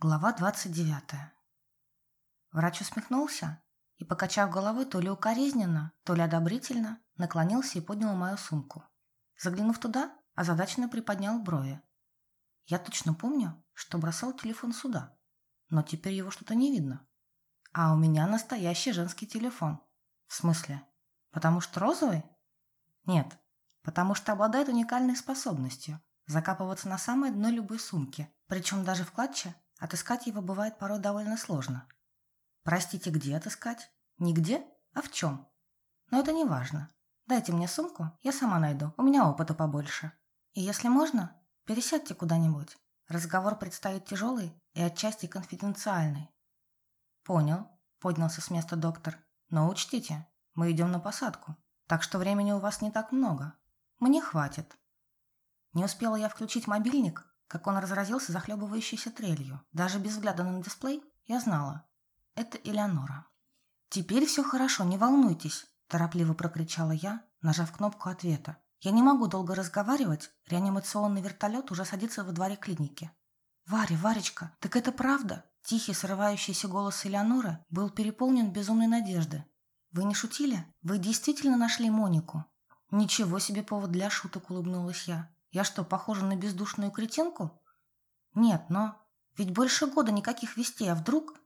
Глава 29. Врач усмехнулся и, покачав головой то ли укоризненно, то ли одобрительно, наклонился и поднял мою сумку. Заглянув туда, озадаченно приподнял брови. Я точно помню, что бросал телефон сюда, но теперь его что-то не видно. А у меня настоящий женский телефон. В смысле? Потому что розовый? Нет, потому что обладает уникальной способностью закапываться на самое дно любой сумки, причем даже в клатче Отыскать его бывает порой довольно сложно. Простите, где отыскать? Нигде? А в чем? Но это не важно. Дайте мне сумку, я сама найду, у меня опыта побольше. И если можно, пересядьте куда-нибудь. Разговор предстоит тяжелый и отчасти конфиденциальный. Понял, поднялся с места доктор. Но учтите, мы идем на посадку, так что времени у вас не так много. Мне хватит. Не успела я включить мобильник, как он разразился захлебывающейся трелью. Даже без взгляда на дисплей я знала. Это Элеонора. «Теперь все хорошо, не волнуйтесь», – торопливо прокричала я, нажав кнопку ответа. «Я не могу долго разговаривать, реанимационный вертолет уже садится во дворе клиники». «Варя, Варечка, так это правда?» Тихий, срывающийся голос Элеоноры был переполнен безумной надежды. «Вы не шутили? Вы действительно нашли Монику?» «Ничего себе повод для шуток», – улыбнулась я. Я что, похожа на бездушную кретинку? Нет, но ведь больше года никаких вестей, а вдруг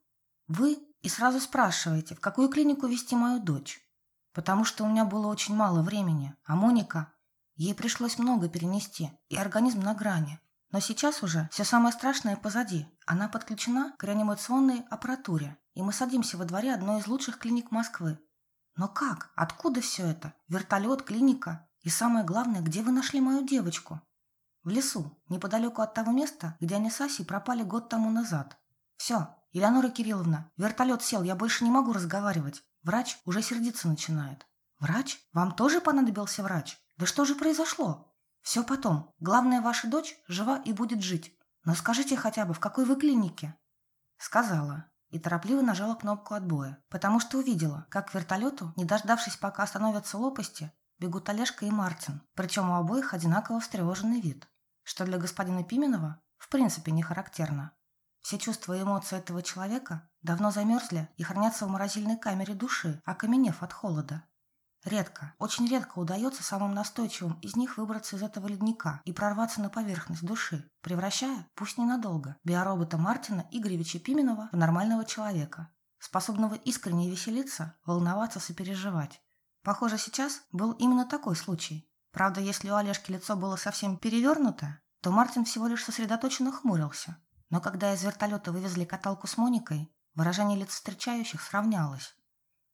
вы и сразу спрашиваете, в какую клинику вести мою дочь? Потому что у меня было очень мало времени, а Моника, ей пришлось много перенести, и организм на грани. Но сейчас уже все самое страшное позади. Она подключена к реанимационной аппаратуре, и мы садимся во дворе одной из лучших клиник Москвы. Но как? Откуда все это? Вертолет, клиника? И самое главное, где вы нашли мою девочку? В лесу, неподалеку от того места, где они с Асей пропали год тому назад. Все, Элеонора Кирилловна, вертолет сел, я больше не могу разговаривать. Врач уже сердиться начинает. Врач? Вам тоже понадобился врач? Да что же произошло? Все потом. Главное, ваша дочь жива и будет жить. Но скажите хотя бы, в какой вы клинике? Сказала. И торопливо нажала кнопку отбоя, потому что увидела, как к вертолету, не дождавшись, пока остановятся лопасти, бегут Олежка и Мартин, причем у обоих одинаково встревоженный вид, что для господина Пименова в принципе не характерно. Все чувства и эмоции этого человека давно замерзли и хранятся в морозильной камере души, окаменев от холода. Редко, очень редко удается самым настойчивым из них выбраться из этого ледника и прорваться на поверхность души, превращая, пусть ненадолго, биоробота Мартина Игоревича Пименова в нормального человека, способного искренне веселиться, волноваться, сопереживать, Похоже, сейчас был именно такой случай. Правда, если у Олежки лицо было совсем перевернуто, то Мартин всего лишь сосредоточенно хмурился. Но когда из вертолета вывезли каталку с Моникой, выражение лиц встречающих сравнялось.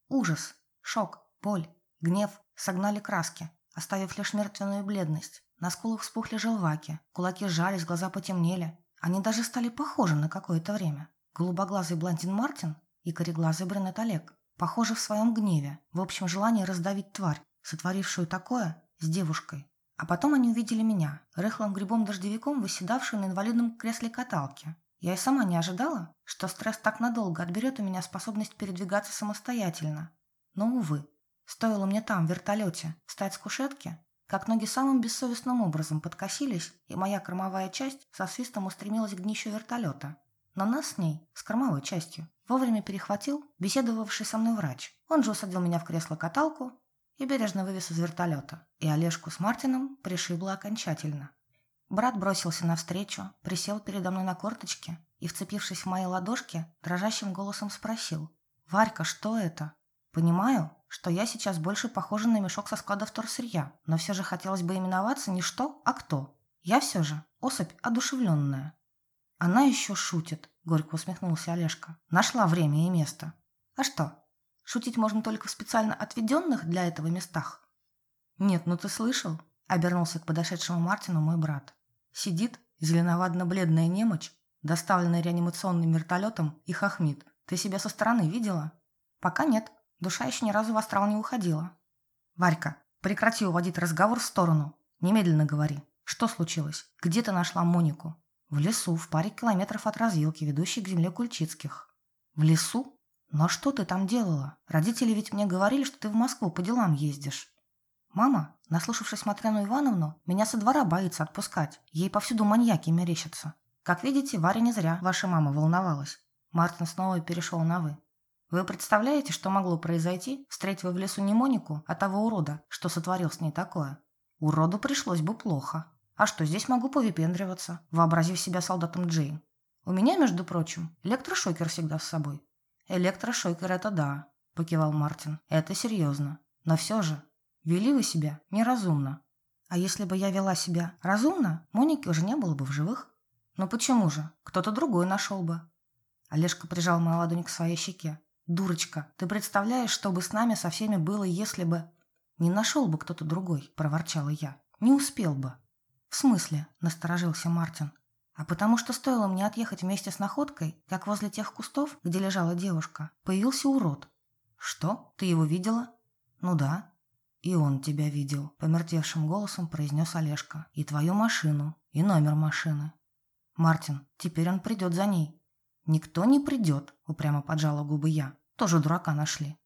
Ужас, шок, боль, гнев согнали краски, оставив лишь мертвенную бледность. На скулах вспухли желваки, кулаки сжались, глаза потемнели. Они даже стали похожи на какое-то время. Голубоглазый блондин Мартин и кореглазый брюнет Олег. Похоже, в своем гневе, в общем желании раздавить тварь, сотворившую такое с девушкой. А потом они увидели меня, рыхлым грибом-дождевиком, выседавшую на инвалидном кресле каталки. Я и сама не ожидала, что стресс так надолго отберет у меня способность передвигаться самостоятельно. Но, увы, стоило мне там, в вертолете, встать с кушетки, как ноги самым бессовестным образом подкосились, и моя кормовая часть со свистом устремилась к днищу вертолета. Но нас с ней, с кормовой частью, Вовремя перехватил беседовавший со мной врач. Он же усадил меня в кресло-каталку и бережно вывез из вертолета. И Олежку с Мартином пришибло окончательно. Брат бросился навстречу, присел передо мной на корточке и, вцепившись в мои ладошки, дрожащим голосом спросил. «Варька, что это?» «Понимаю, что я сейчас больше похожа на мешок со склада вторсырья, но все же хотелось бы именоваться не что, а кто. Я все же особь одушевленная. Она еще шутит, горько усмехнулся Олежка. Нашла время и место. А что? Шутить можно только в специально отведенных для этого местах? Нет, ну ты слышал? Обернулся к подошедшему Мартину мой брат. Сидит зеленовадно-бледная немочь, доставленная реанимационным вертолетом, и хохмит. Ты себя со стороны видела? Пока нет. Душа еще ни разу в астрал не уходила. Варька, прекрати уводить разговор в сторону. Немедленно говори. Что случилось? Где ты нашла Монику? В лесу, в паре километров от развилки, ведущей к земле Кульчицких. В лесу? Но что ты там делала? Родители ведь мне говорили, что ты в Москву по делам ездишь. Мама, наслушавшись Матряну Ивановну, меня со двора боится отпускать. Ей повсюду маньяки мерещатся. Как видите, Варя не зря ваша мама волновалась. Мартин снова перешел на «вы». Вы представляете, что могло произойти, встретив в лесу не Монику, а того урода, что сотворил с ней такое? Уроду пришлось бы плохо. А что, здесь могу повипендриваться, вообразив себя солдатом Джейн. У меня, между прочим, электрошокер всегда с собой. Электрошокер – это да, покивал Мартин. Это серьезно. Но все же, вели вы себя неразумно. А если бы я вела себя разумно, Моники уже не было бы в живых. Но почему же? Кто-то другой нашел бы. Олежка прижал мою ладонь к своей щеке. «Дурочка, ты представляешь, что бы с нами со всеми было, если бы...» «Не нашел бы кто-то другой», – проворчала я. «Не успел бы». «В смысле?» – насторожился Мартин. «А потому что стоило мне отъехать вместе с находкой, как возле тех кустов, где лежала девушка, появился урод». «Что? Ты его видела?» «Ну да». «И он тебя видел», – помертвевшим голосом произнес Олежка. «И твою машину, и номер машины». «Мартин, теперь он придет за ней». «Никто не придет», – упрямо поджала губы я. «Тоже дурака нашли».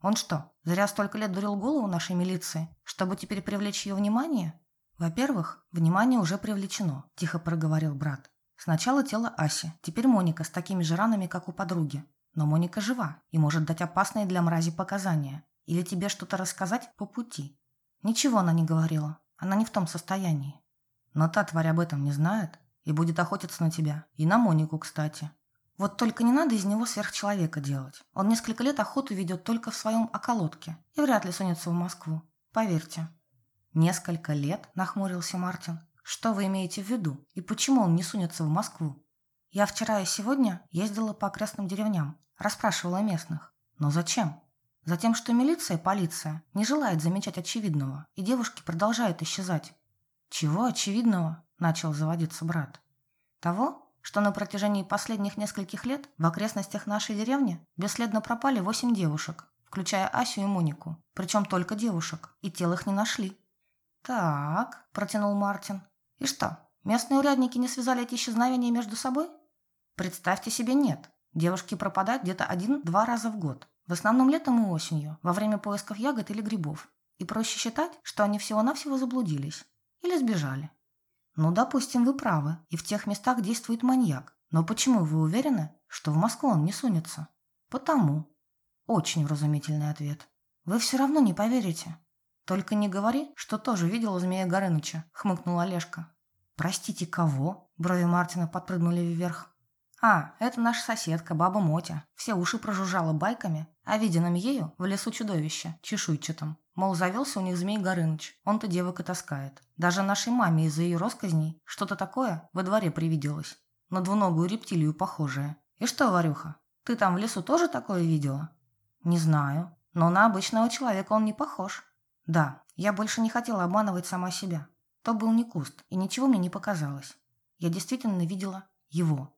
«Он что, зря столько лет дурил голову нашей милиции, чтобы теперь привлечь ее внимание?» «Во-первых, внимание уже привлечено», – тихо проговорил брат. «Сначала тело Аси, теперь Моника с такими же ранами, как у подруги. Но Моника жива и может дать опасные для мрази показания. Или тебе что-то рассказать по пути». Ничего она не говорила, она не в том состоянии. Но та тварь об этом не знает и будет охотиться на тебя. И на Монику, кстати. Вот только не надо из него сверхчеловека делать. Он несколько лет охоту ведет только в своем околотке и вряд ли сунется в Москву. Поверьте. Несколько лет, нахмурился Мартин. Что вы имеете в виду? И почему он не сунется в Москву? Я вчера и сегодня ездила по окрестным деревням, расспрашивала местных. Но зачем? Затем, что милиция полиция не желают замечать очевидного, и девушки продолжают исчезать. Чего очевидного? Начал заводиться брат. Того, что на протяжении последних нескольких лет в окрестностях нашей деревни бесследно пропали восемь девушек, включая Асю и Монику, причем только девушек, и тел их не нашли. «Так», – протянул Мартин. «И что, местные урядники не связали эти исчезновения между собой?» «Представьте себе, нет. Девушки пропадают где-то один-два раза в год. В основном летом и осенью, во время поисков ягод или грибов. И проще считать, что они всего-навсего заблудились. Или сбежали. Ну, допустим, вы правы, и в тех местах действует маньяк. Но почему вы уверены, что в Москву он не сунется? Потому. Очень вразумительный ответ. Вы все равно не поверите. Только не говори, что тоже видела змея Горыныча, хмыкнул Олежка. Простите, кого? Брови Мартина подпрыгнули вверх. А, это наша соседка, баба Мотя. Все уши прожужжала байками о виденном ею в лесу чудовище, чешуйчатом. Мол, завелся у них змей Горыныч, он-то девок и таскает. Даже нашей маме из-за ее росказней что-то такое во дворе привиделось. На двуногую рептилию похожее. И что, Варюха, ты там в лесу тоже такое видела? Не знаю, но на обычного человека он не похож. Да, я больше не хотела обманывать сама себя. То был не куст, и ничего мне не показалось. Я действительно видела его.